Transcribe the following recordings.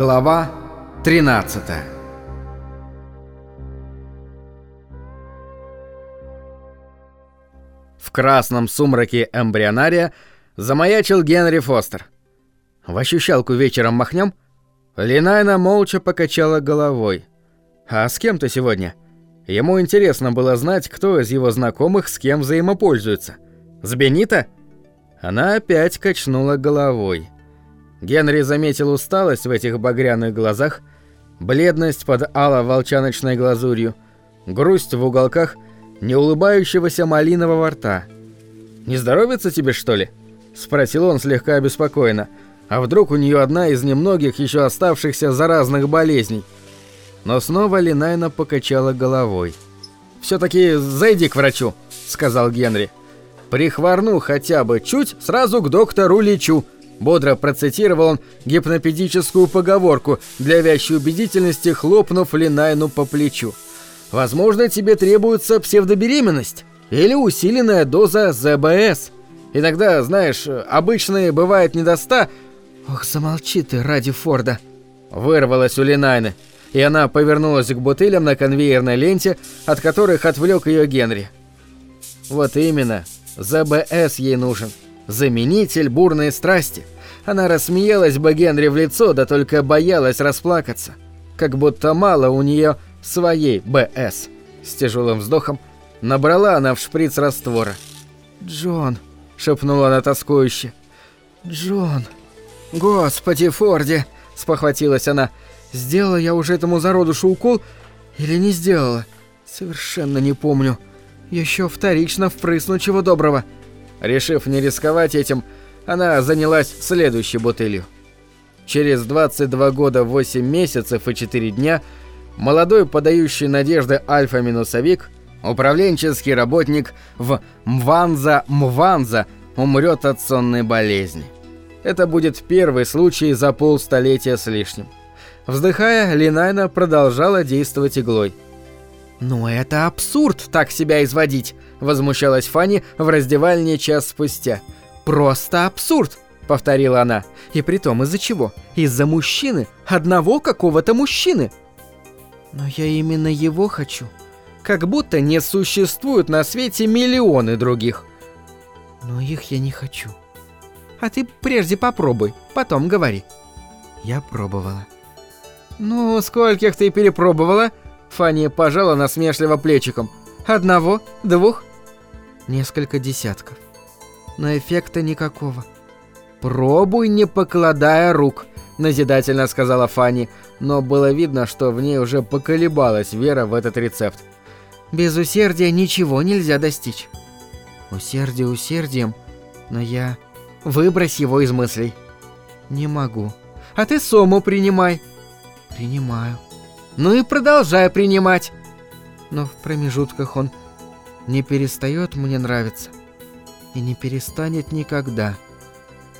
Глава 13 В красном сумраке эмбрионария замаячил Генри Фостер. В ощущалку вечером махнем? Линайна молча покачала головой. А с кем ты сегодня? Ему интересно было знать, кто из его знакомых с кем взаимопользуется. С Бенита? Она опять качнула головой. Генри заметил усталость в этих багряных глазах, бледность под ало-волчаночной глазурью, грусть в уголках неулыбающегося малинового рта. «Не здоровится тебе, что ли?» – спросил он слегка обеспокоенно. «А вдруг у нее одна из немногих еще оставшихся заразных болезней?» Но снова Линайна покачала головой. «Все-таки зайди к врачу», – сказал Генри. «Прихворну хотя бы чуть, сразу к доктору лечу», Бодро процитировал он гипнопедическую поговорку, для вящей убедительности хлопнув Линайну по плечу. «Возможно, тебе требуется псевдобеременность или усиленная доза ЗБС. Иногда, знаешь, обычные бывает не до ста...» «Ох, замолчи ты ради Форда!» Вырвалась у Линайны, и она повернулась к бутылям на конвейерной ленте, от которых отвлек ее Генри. «Вот именно, ЗБС ей нужен» заменитель бурной страсти. Она рассмеялась бы Генри в лицо, да только боялась расплакаться. Как будто мало у нее своей БС. С тяжелым вздохом набрала она в шприц раствора. «Джон», — шепнула она тоскующе. «Джон». «Господи, Форди», — спохватилась она. «Сделала я уже этому зародушу укол или не сделала? Совершенно не помню. Еще вторично впрысну чего доброго». Решив не рисковать этим, она занялась следующей бутылью. Через 22 года 8 месяцев и 4 дня молодой подающий надежды альфа-минусовик, управленческий работник в Мванза-Мванза умрет от сонной болезни. Это будет первый случай за полстолетия с лишним. Вздыхая, Линайна продолжала действовать иглой. «Ну это абсурд так себя изводить!» возмущалась Фанни в раздевальне час спустя. «Просто абсурд!» — повторила она. «И притом из-за чего? Из-за мужчины? Одного какого-то мужчины!» «Но я именно его хочу. Как будто не существует на свете миллионы других». «Но их я не хочу». «А ты прежде попробуй, потом говори». «Я пробовала». «Ну, скольких ты перепробовала?» Фанни пожала насмешливо плечиком. «Одного? Двух? несколько десятков. Но эффекта никакого. «Пробуй, не покладая рук», — назидательно сказала Фанни, но было видно, что в ней уже поколебалась вера в этот рецепт. «Без усердия ничего нельзя достичь». «Усердие усердием, но я...» «Выбрось его из мыслей». «Не могу». «А ты сому принимай». «Принимаю». «Ну и продолжай принимать». Но в промежутках он не перестает мне нравиться. И не перестанет никогда.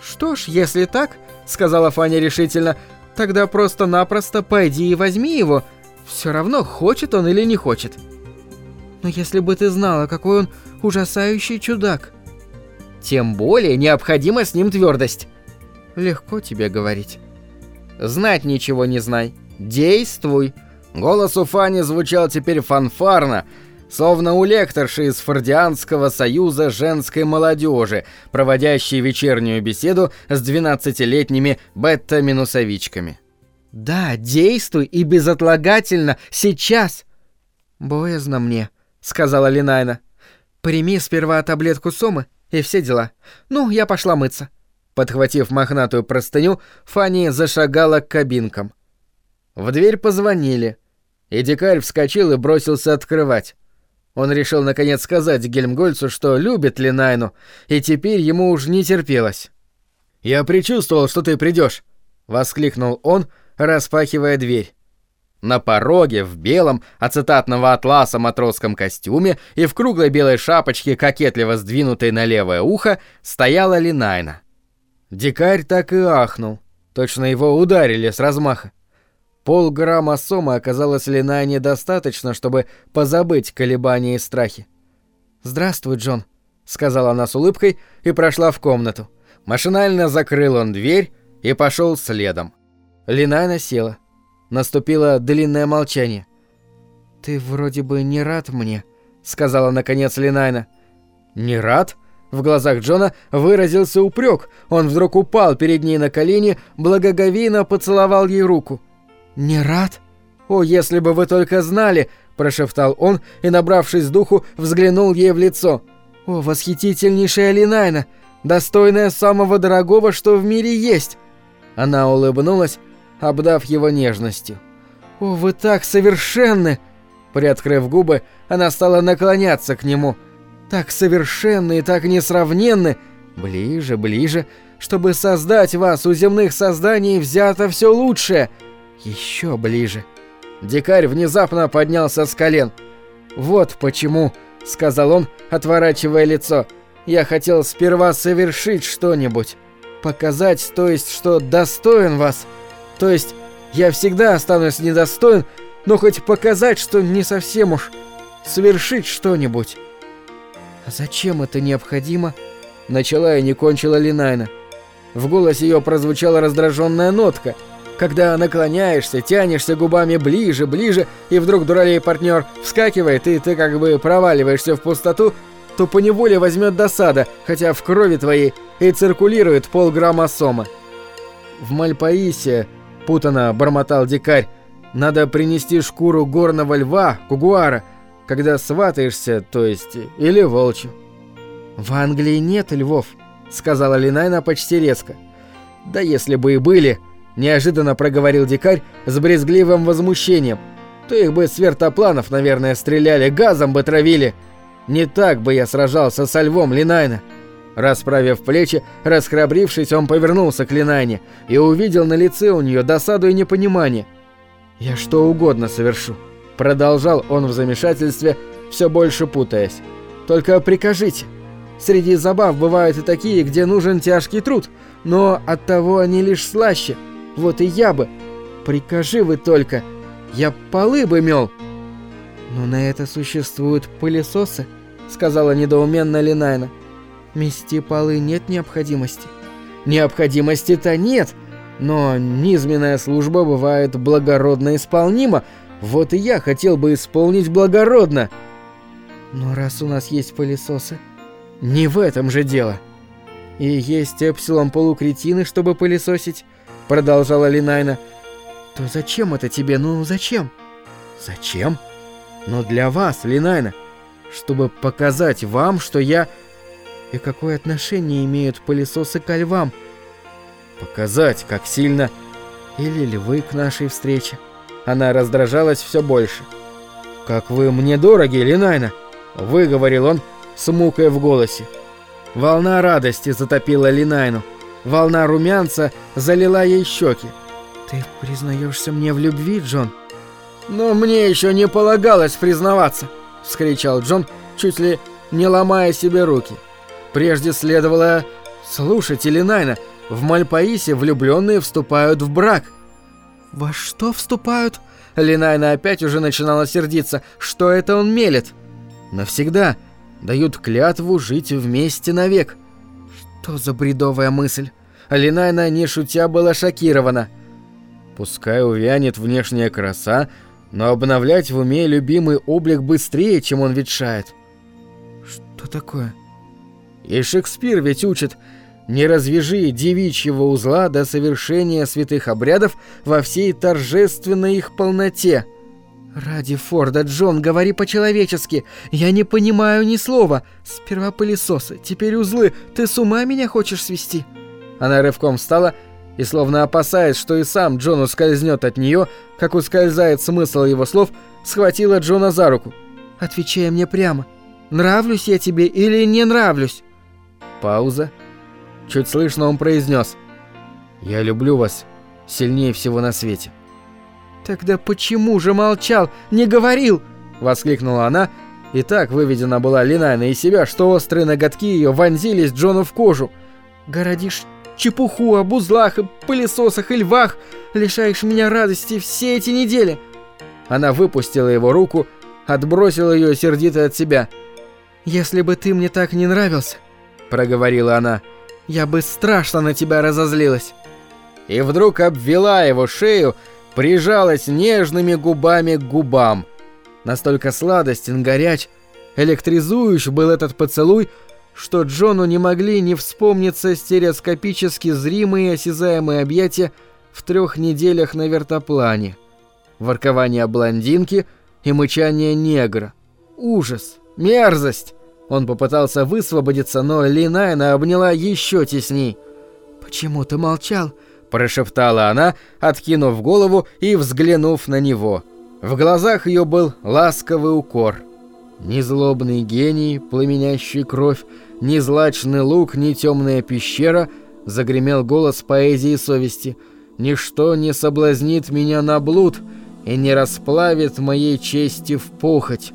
«Что ж, если так, — сказала Фаня решительно, — тогда просто-напросто пойди и возьми его. Все равно, хочет он или не хочет. Но если бы ты знала, какой он ужасающий чудак. Тем более необходима с ним твердость. Легко тебе говорить. Знать ничего не знай. Действуй. Голос у Фани звучал теперь фанфарно, словно у лекторши из Фордианского союза женской молодежи, проводящей вечернюю беседу с 12-летними бета-минусовичками. «Да, действуй и безотлагательно, сейчас!» «Боязно мне», — сказала Линайна. «Прими сперва таблетку Сомы и все дела. Ну, я пошла мыться». Подхватив мохнатую простыню, Фанни зашагала к кабинкам. В дверь позвонили, и дикарь вскочил и бросился открывать. Он решил наконец сказать Гельмгольцу, что любит Линайну, и теперь ему уж не терпелось. «Я предчувствовал, что ты придешь, воскликнул он, распахивая дверь. На пороге в белом ацетатного атласа матросском костюме и в круглой белой шапочке, кокетливо сдвинутой на левое ухо, стояла Линайна. Дикарь так и ахнул. Точно его ударили с размаха. Полграмма сома оказалось Лина недостаточно, чтобы позабыть колебания и страхи. «Здравствуй, Джон», — сказала она с улыбкой и прошла в комнату. Машинально закрыл он дверь и пошел следом. Линайна села. Наступило длинное молчание. «Ты вроде бы не рад мне», — сказала наконец Линайна. «Не рад?» В глазах Джона выразился упрек. Он вдруг упал перед ней на колени, благоговейно поцеловал ей руку. «Не рад? О, если бы вы только знали!» – прошептал он и, набравшись духу, взглянул ей в лицо. «О, восхитительнейшая Линайна! Достойная самого дорогого, что в мире есть!» Она улыбнулась, обдав его нежностью. «О, вы так совершенны!» Приоткрыв губы, она стала наклоняться к нему. «Так совершенны и так несравненны! Ближе, ближе, чтобы создать вас у земных созданий взято все лучшее! Еще ближе!» Дикарь внезапно поднялся с колен. «Вот почему», — сказал он, отворачивая лицо, — «я хотел сперва совершить что-нибудь. Показать, то есть, что достоин вас. То есть, я всегда останусь недостоин, но хоть показать, что не совсем уж совершить что-нибудь. А зачем это необходимо? Начала и не кончила Линайна. В голосе ее прозвучала раздраженная нотка. Когда наклоняешься, тянешься губами ближе, ближе, и вдруг дуралей партнер вскакивает, и ты как бы проваливаешься в пустоту, то поневоле возьмет досада, хотя в крови твоей и циркулирует полграмма сома. В Мальпаисе, путано бормотал дикарь, надо принести шкуру горного льва, кугуара, когда сватаешься, то есть, или волчью. «В Англии нет львов», — сказала Линайна почти резко. «Да если бы и были», — неожиданно проговорил дикарь с брезгливым возмущением, «то их бы с вертопланов, наверное, стреляли, газом бы травили. Не так бы я сражался со львом Линайна». Расправив плечи, расхрабрившись, он повернулся к Линайне и увидел на лице у нее досаду и непонимание — «Я что угодно совершу», — продолжал он в замешательстве, все больше путаясь. «Только прикажите. Среди забав бывают и такие, где нужен тяжкий труд, но оттого они лишь слаще. Вот и я бы. Прикажи вы только. Я полы бы мел». «Но на это существуют пылесосы», — сказала недоуменно Линайна. «Мести полы нет необходимости». «Необходимости-то нет», но низменная служба бывает благородно исполнима, вот и я хотел бы исполнить благородно. Но раз у нас есть пылесосы, не в этом же дело. И есть эпсилон полукретины, чтобы пылесосить, продолжала Линайна. То зачем это тебе? Ну зачем? Зачем? Но для вас, Линайна, чтобы показать вам, что я... И какое отношение имеют пылесосы к львам? — Показать, как сильно... Или львы к нашей встрече. Она раздражалась все больше. «Как вы мне дороги, Линайна!» — выговорил он с мукой в голосе. Волна радости затопила Линайну. Волна румянца залила ей щеки. «Ты признаешься мне в любви, Джон?» «Но мне еще не полагалось признаваться!» — вскричал Джон, чуть ли не ломая себе руки. «Прежде следовало...» «Слушайте, Линайна, в Мальпаисе влюбленные вступают в брак. Во что вступают? Линайна опять уже начинала сердиться. Что это он мелет? Навсегда. Дают клятву жить вместе навек. Что за бредовая мысль? Линайна, не шутя, была шокирована. Пускай увянет внешняя краса, но обновлять в уме любимый облик быстрее, чем он ветшает. Что такое? И Шекспир ведь учит, не развяжи девичьего узла до совершения святых обрядов во всей торжественной их полноте. Ради Форда, Джон, говори по-человечески. Я не понимаю ни слова. Сперва пылесосы, теперь узлы. Ты с ума меня хочешь свести? Она рывком встала и, словно опасаясь, что и сам Джон ускользнет от нее, как ускользает смысл его слов, схватила Джона за руку. «Отвечай мне прямо. Нравлюсь я тебе или не нравлюсь?» Пауза. Чуть слышно он произнес «Я люблю вас сильнее всего на свете». «Тогда почему же молчал? Не говорил!» — воскликнула она, и так выведена была Линайна из себя, что острые ноготки ее вонзились Джону в кожу. «Городишь чепуху об узлах и пылесосах и львах, лишаешь меня радости все эти недели!» Она выпустила его руку, отбросила ее сердито от себя. «Если бы ты мне так не нравился», — проговорила она, — я бы страшно на тебя разозлилась. и вдруг обвела его шею, прижалась нежными губами к губам. Настолько сладостен, горяч, электризующ был этот поцелуй, что Джону не могли не вспомниться стереоскопически зримые осязаемые объятия в трех неделях на вертоплане. Воркование блондинки и мычание негра. Ужас, мерзость! Он попытался высвободиться, но Линайна обняла еще тесней. «Почему ты молчал?» – прошептала она, откинув голову и взглянув на него. В глазах ее был ласковый укор. Ни злобный гений, пламенящий кровь, ни злачный лук, ни темная пещера, загремел голос поэзии совести. Ничто не соблазнит меня на блуд и не расплавит моей чести в похоть.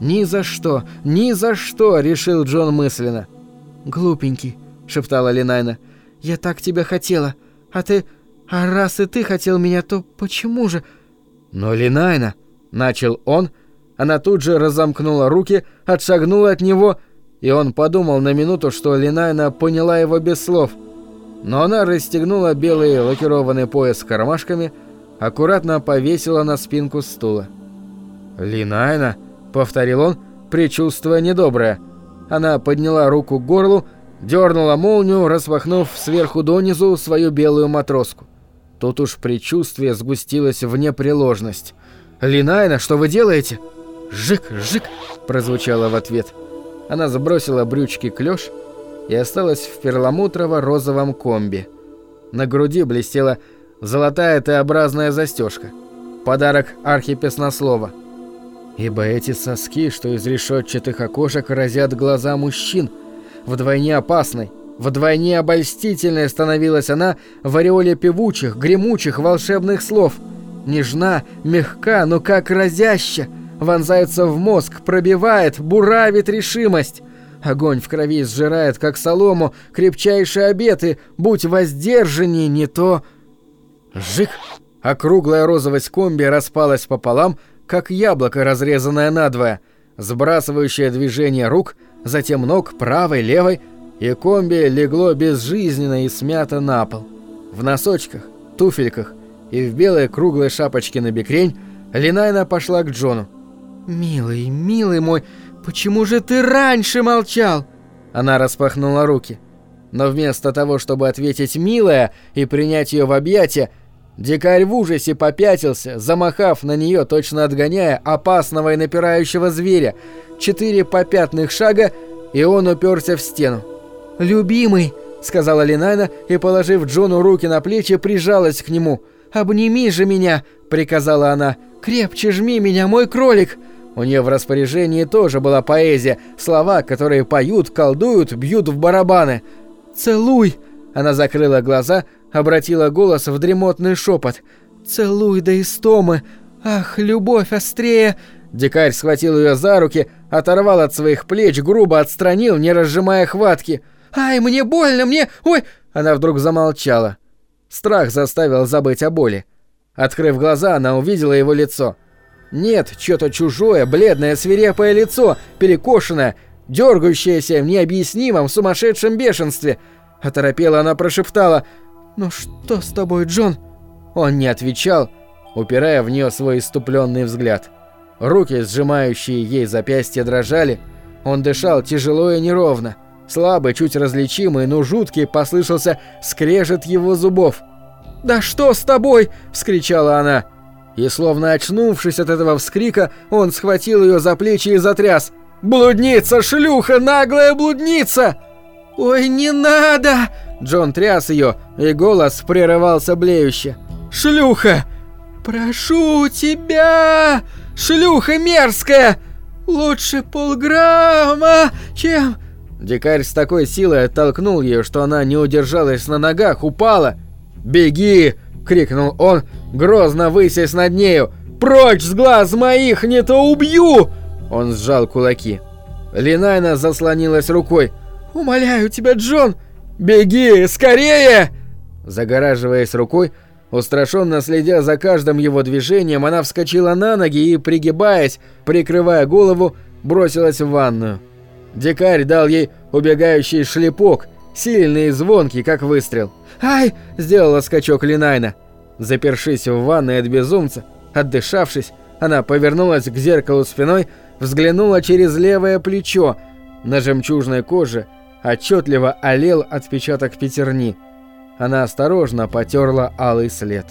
«Ни за что, ни за что!» — решил Джон мысленно. «Глупенький», — шептала Линайна. «Я так тебя хотела. А ты... А раз и ты хотел меня, то почему же...» «Но Линайна...» — начал он. Она тут же разомкнула руки, отшагнула от него, и он подумал на минуту, что Линайна поняла его без слов. Но она расстегнула белый лакированный пояс с кармашками, аккуратно повесила на спинку стула. «Линайна...» повторил он, предчувствуя недоброе. Она подняла руку к горлу, дернула молнию, распахнув сверху донизу свою белую матроску. Тут уж предчувствие сгустилось в непреложность. «Линайна, что вы делаете?» «Жик, жик!» – прозвучало в ответ. Она сбросила брючки клёш и осталась в перламутрово-розовом комби. На груди блестела золотая Т-образная застежка. Подарок архипеснослова – ибо эти соски, что из решетчатых окошек разят глаза мужчин. Вдвойне опасной, вдвойне обольстительной становилась она в ореоле певучих, гремучих, волшебных слов. Нежна, мягка, но как разяща, вонзается в мозг, пробивает, буравит решимость. Огонь в крови сжирает, как солому, крепчайшие обеты, будь воздержанней, не то... Жик! Округлая розовость комби распалась пополам, как яблоко, разрезанное надвое, сбрасывающее движение рук, затем ног правой, левой, и комби легло безжизненно и смято на пол. В носочках, туфельках и в белой круглой шапочке на бекрень Линайна пошла к Джону. «Милый, милый мой, почему же ты раньше молчал?» Она распахнула руки. Но вместо того, чтобы ответить «милая» и принять ее в объятия, Дикарь в ужасе попятился, замахав на нее, точно отгоняя опасного и напирающего зверя. Четыре попятных шага, и он уперся в стену. «Любимый!» — сказала Линайна и, положив Джону руки на плечи, прижалась к нему. «Обними же меня!» — приказала она. «Крепче жми меня, мой кролик!» У нее в распоряжении тоже была поэзия, слова, которые поют, колдуют, бьют в барабаны. «Целуй!» Она закрыла глаза, обратила голос в дремотный шепот. «Целуй до истомы! Ах, любовь острее!» Дикарь схватил ее за руки, оторвал от своих плеч, грубо отстранил, не разжимая хватки. «Ай, мне больно, мне... Ой!» Она вдруг замолчала. Страх заставил забыть о боли. Открыв глаза, она увидела его лицо. Нет, что-то чужое, бледное, свирепое лицо, перекошенное, дергающееся в необъяснимом сумасшедшем бешенстве. Оторопела она прошептала «Ну что с тобой, Джон?» Он не отвечал, упирая в нее свой иступленный взгляд. Руки, сжимающие ей запястья, дрожали. Он дышал тяжело и неровно. Слабый, чуть различимый, но жуткий послышался скрежет его зубов. «Да что с тобой?» – вскричала она. И словно очнувшись от этого вскрика, он схватил ее за плечи и затряс. «Блудница, шлюха, наглая блудница!» «Ой, не надо!» Джон тряс ее, и голос прерывался блеюще. «Шлюха! Прошу тебя! Шлюха мерзкая! Лучше полграмма, чем...» Дикарь с такой силой оттолкнул ее, что она не удержалась на ногах, упала. «Беги!» — крикнул он, грозно высясь над нею. «Прочь с глаз моих, не то убью!» Он сжал кулаки. Линайна заслонилась рукой. «Умоляю тебя, Джон! Беги, скорее!» Загораживаясь рукой, устрашенно следя за каждым его движением, она вскочила на ноги и, пригибаясь, прикрывая голову, бросилась в ванную. Дикарь дал ей убегающий шлепок, сильный и звонкий, как выстрел. «Ай!» – сделала скачок Линайна. Запершись в ванной от безумца, отдышавшись, она повернулась к зеркалу спиной, взглянула через левое плечо. На жемчужной коже отчетливо олел отпечаток пятерни. Она осторожно потерла алый след.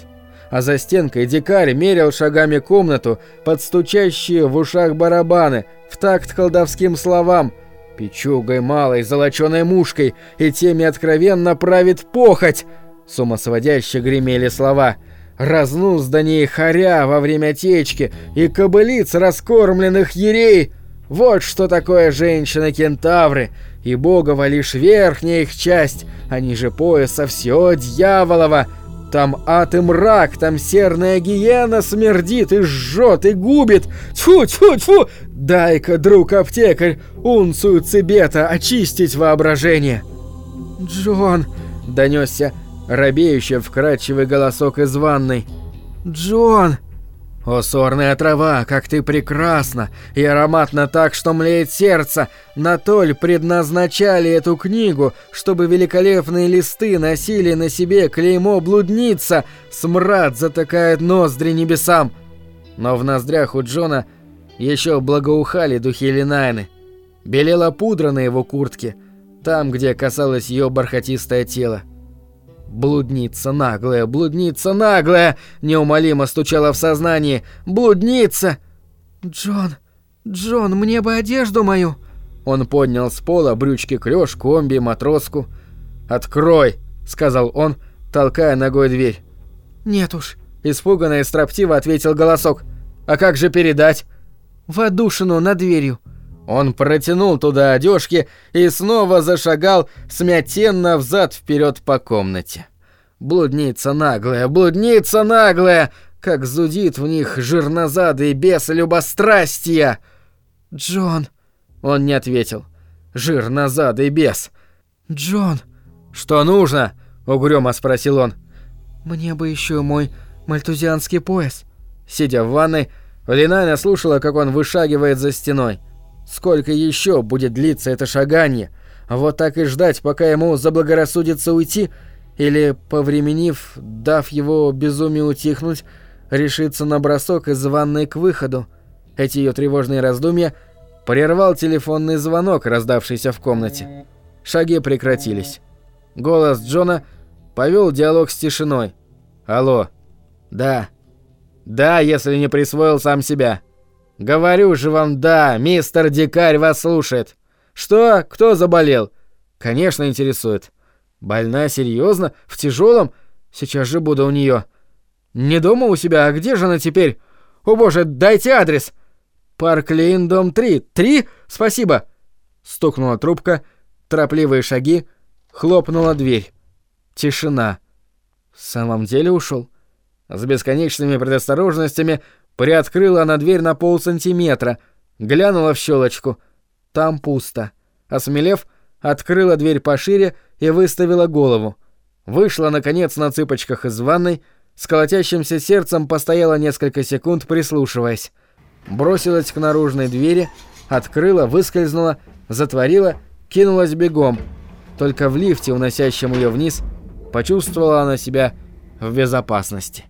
А за стенкой дикарь мерил шагами комнату под стучащие в ушах барабаны, в такт колдовским словам, печугой малой, золоченой мушкой, и теми откровенно правит похоть. Сумасводяще гремели слова — разнуз до ней хоря во время течки и кобылиц раскормленных ерей. Вот что такое женщины-кентавры, и богова лишь верхняя их часть, а ниже пояса все дьяволово. Там ад и мрак, там серная гиена смердит и жжет и губит. Тьфу, тьфу, тьфу! Дай-ка, друг-аптекарь, унцию цибета очистить воображение. «Джон!» — донесся робеющий вкрадчивый голосок из ванной. «Джон!» «О, сорная трава, как ты прекрасна! И ароматно так, что млеет сердце! На толь предназначали эту книгу, чтобы великолепные листы носили на себе клеймо блудница! Смрад затыкает ноздри небесам!» Но в ноздрях у Джона еще благоухали духи Линайны. Белела пудра на его куртке, там, где касалось ее бархатистое тело. Блудница наглая, блудница наглая, неумолимо стучала в сознании. Блудница! Джон, Джон, мне бы одежду мою. Он поднял с пола брючки клёш, комби, матроску. «Открой!» — сказал он, толкая ногой дверь. «Нет уж», — испуганно и строптиво ответил голосок. «А как же передать?» «В одушину над дверью». Он протянул туда одежки и снова зашагал смятенно взад вперед по комнате. Блудница наглая, блудница наглая, как зудит в них жирнозадый бес любострастия. Джон, он не ответил. Жирнозадый бес. Джон, что нужно? угрюмо спросил он. Мне бы еще мой мальтузианский пояс. Сидя в ванной, Линайна слушала, как он вышагивает за стеной. Сколько еще будет длиться это шагание? Вот так и ждать, пока ему заблагорассудится уйти, или, повременив, дав его безумию утихнуть, решиться на бросок из ванной к выходу. Эти ее тревожные раздумья прервал телефонный звонок, раздавшийся в комнате. Шаги прекратились. Голос Джона повел диалог с тишиной. «Алло. Да. Да, если не присвоил сам себя. «Говорю же вам, да, мистер Дикарь вас слушает. Что? Кто заболел?» «Конечно, интересует. Больна серьезно? В тяжелом? Сейчас же буду у нее. Не дома у себя, а где же она теперь? О боже, дайте адрес!» «Парк Лейн, дом 3. Три? Спасибо!» Стукнула трубка, торопливые шаги, хлопнула дверь. Тишина. В самом деле ушел. С бесконечными предосторожностями Приоткрыла она дверь на полсантиметра, глянула в щелочку. Там пусто. Осмелев, открыла дверь пошире и выставила голову. Вышла, наконец, на цыпочках из ванной, с колотящимся сердцем постояла несколько секунд, прислушиваясь. Бросилась к наружной двери, открыла, выскользнула, затворила, кинулась бегом. Только в лифте, уносящем ее вниз, почувствовала она себя в безопасности.